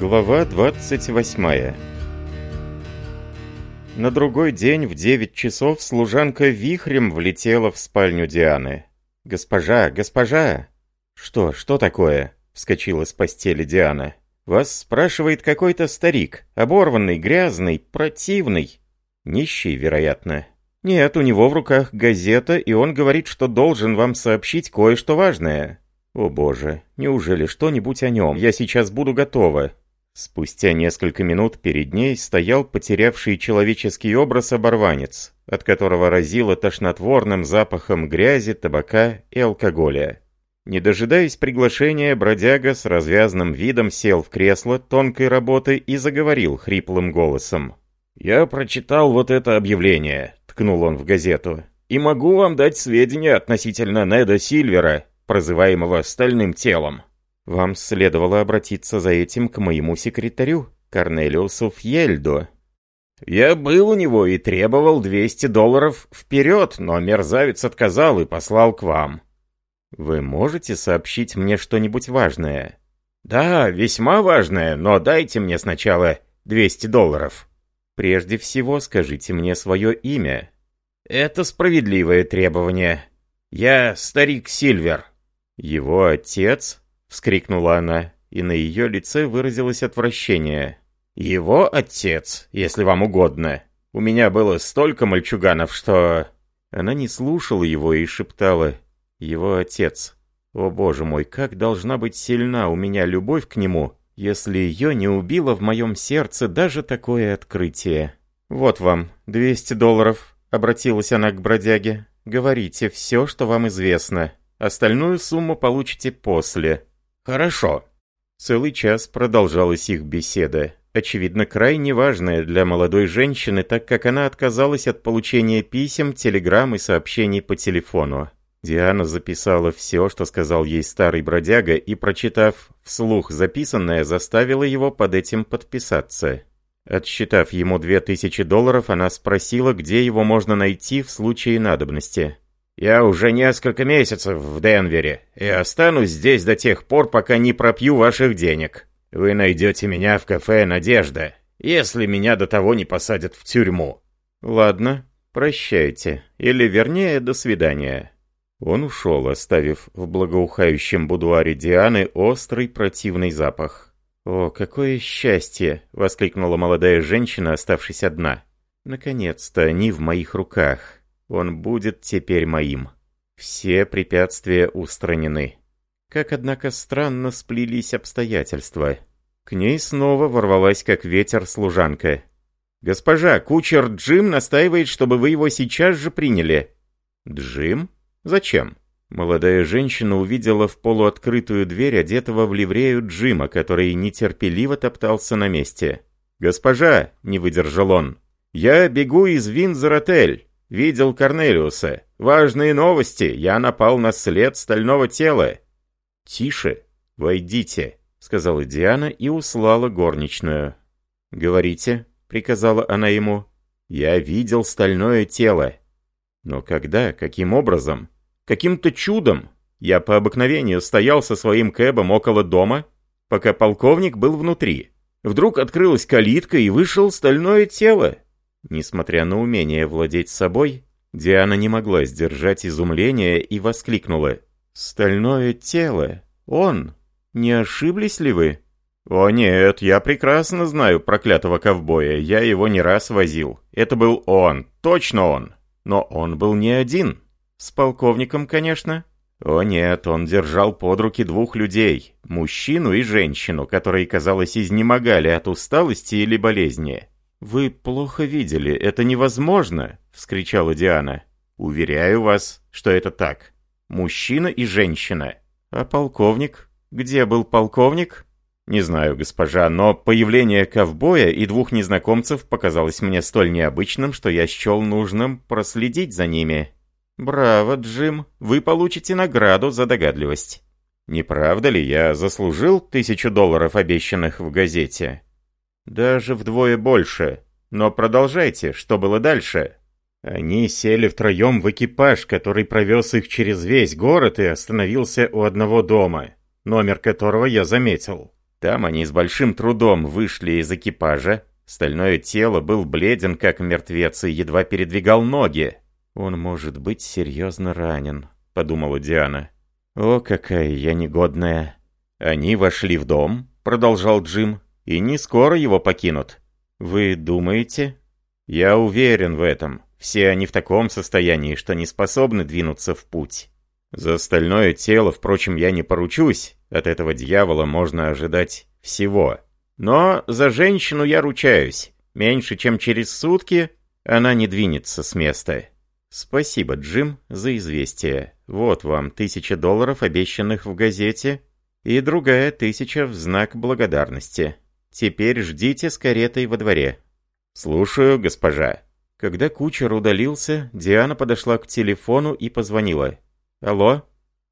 Глава 28 На другой день в 9 часов служанка вихрем влетела в спальню Дианы. «Госпожа, госпожа!» «Что, что такое?» — вскочила с постели Диана. «Вас спрашивает какой-то старик, оборванный, грязный, противный». «Нищий, вероятно». «Нет, у него в руках газета, и он говорит, что должен вам сообщить кое-что важное». «О боже, неужели что-нибудь о нем? Я сейчас буду готова. Спустя несколько минут перед ней стоял потерявший человеческий образ оборванец, от которого разило тошнотворным запахом грязи, табака и алкоголя. Не дожидаясь приглашения, бродяга с развязным видом сел в кресло тонкой работы и заговорил хриплым голосом. «Я прочитал вот это объявление», — ткнул он в газету, — «и могу вам дать сведения относительно Неда Сильвера, прозываемого «стальным телом». Вам следовало обратиться за этим к моему секретарю, Корнелиусу Фьельдо. Я был у него и требовал 200 долларов вперед, но мерзавец отказал и послал к вам. Вы можете сообщить мне что-нибудь важное? Да, весьма важное, но дайте мне сначала 200 долларов. Прежде всего скажите мне свое имя. Это справедливое требование. Я старик Сильвер. Его отец? вскрикнула она, и на ее лице выразилось отвращение. «Его отец, если вам угодно. У меня было столько мальчуганов, что...» Она не слушала его и шептала «Его отец». «О боже мой, как должна быть сильна у меня любовь к нему, если ее не убило в моем сердце даже такое открытие». «Вот вам, 200 долларов», — обратилась она к бродяге. «Говорите все, что вам известно. Остальную сумму получите после». «Хорошо». Целый час продолжалась их беседа, очевидно, крайне важная для молодой женщины, так как она отказалась от получения писем, телеграмм и сообщений по телефону. Диана записала все, что сказал ей старый бродяга, и, прочитав вслух записанное, заставила его под этим подписаться. Отсчитав ему две тысячи долларов, она спросила, где его можно найти в случае надобности. Я уже несколько месяцев в Денвере и останусь здесь до тех пор, пока не пропью ваших денег. Вы найдете меня в кафе «Надежда», если меня до того не посадят в тюрьму». «Ладно, прощайте. Или, вернее, до свидания». Он ушел, оставив в благоухающем будуаре Дианы острый противный запах. «О, какое счастье!» — воскликнула молодая женщина, оставшись одна. «Наконец-то они в моих руках». Он будет теперь моим. Все препятствия устранены. Как, однако, странно сплелись обстоятельства. К ней снова ворвалась, как ветер, служанка. «Госпожа, кучер Джим настаивает, чтобы вы его сейчас же приняли». «Джим? Зачем?» Молодая женщина увидела в полуоткрытую дверь одетого в ливрею Джима, который нетерпеливо топтался на месте. «Госпожа!» — не выдержал он. «Я бегу из Винзер-отель!» видел Корнелиуса. Важные новости! Я напал на след стального тела!» «Тише! Войдите!» — сказала Диана и услала горничную. «Говорите!» — приказала она ему. «Я видел стальное тело!» «Но когда? Каким образом? Каким-то чудом!» Я по обыкновению стоял со своим кэбом около дома, пока полковник был внутри. Вдруг открылась калитка и вышел стальное тело. Несмотря на умение владеть собой, Диана не могла сдержать изумления и воскликнула. «Стальное тело! Он! Не ошиблись ли вы?» «О нет, я прекрасно знаю проклятого ковбоя, я его не раз возил. Это был он, точно он. Но он был не один. С полковником, конечно. О нет, он держал под руки двух людей, мужчину и женщину, которые, казалось, изнемогали от усталости или болезни. «Вы плохо видели, это невозможно!» — вскричала Диана. «Уверяю вас, что это так. Мужчина и женщина. А полковник? Где был полковник?» «Не знаю, госпожа, но появление ковбоя и двух незнакомцев показалось мне столь необычным, что я счел нужным проследить за ними». «Браво, Джим! Вы получите награду за догадливость!» «Не правда ли я заслужил тысячу долларов, обещанных в газете?» даже вдвое больше. Но продолжайте, что было дальше?» Они сели втроем в экипаж, который провез их через весь город и остановился у одного дома, номер которого я заметил. Там они с большим трудом вышли из экипажа. Стальное тело был бледен, как мертвец, и едва передвигал ноги. «Он может быть серьезно ранен», — подумала Диана. «О, какая я негодная!» «Они вошли в дом», — продолжал Джим и не скоро его покинут. Вы думаете? Я уверен в этом. Все они в таком состоянии, что не способны двинуться в путь. За остальное тело, впрочем, я не поручусь. От этого дьявола можно ожидать всего. Но за женщину я ручаюсь. Меньше чем через сутки она не двинется с места. Спасибо, Джим, за известие. Вот вам тысяча долларов, обещанных в газете, и другая тысяча в знак благодарности. Теперь ждите с каретой во дворе». «Слушаю, госпожа». Когда кучер удалился, Диана подошла к телефону и позвонила. «Алло?»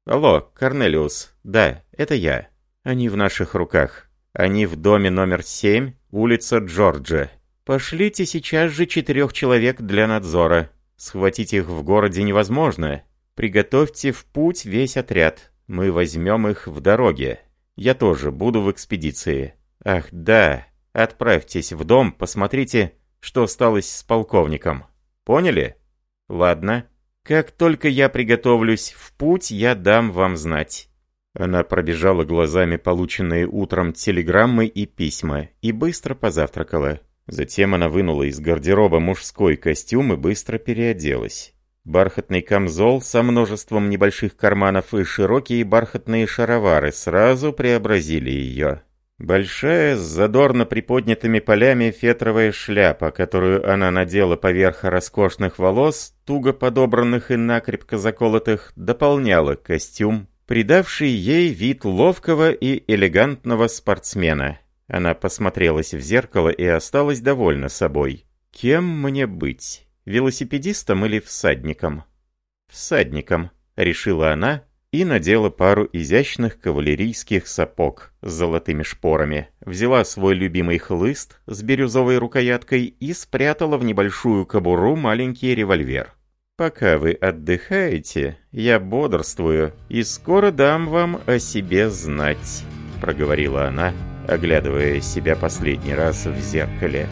«Алло, Корнелиус. Да, это я. Они в наших руках. Они в доме номер 7, улица Джорджа. Пошлите сейчас же четырех человек для надзора. Схватить их в городе невозможно. Приготовьте в путь весь отряд. Мы возьмем их в дороге. Я тоже буду в экспедиции. Ах да, отправьтесь в дом, посмотрите, что осталось с полковником. Поняли? Ладно. Как только я приготовлюсь в путь, я дам вам знать». Она пробежала глазами полученные утром телеграммы и письма и быстро позавтракала. Затем она вынула из гардероба мужской костюм и быстро переоделась. Бархатный камзол со множеством небольших карманов и широкие бархатные шаровары сразу преобразили ее. Большая, с задорно приподнятыми полями фетровая шляпа, которую она надела поверх роскошных волос, туго подобранных и накрепко заколотых, дополняла костюм, придавший ей вид ловкого и элегантного спортсмена. Она посмотрелась в зеркало и осталась довольна собой. «Кем мне быть? Велосипедистом или всадником?» «Всадником», — решила она, и надела пару изящных кавалерийских сапог с золотыми шпорами, взяла свой любимый хлыст с бирюзовой рукояткой и спрятала в небольшую кобуру маленький револьвер. «Пока вы отдыхаете, я бодрствую и скоро дам вам о себе знать», — проговорила она, оглядывая себя последний раз в зеркале.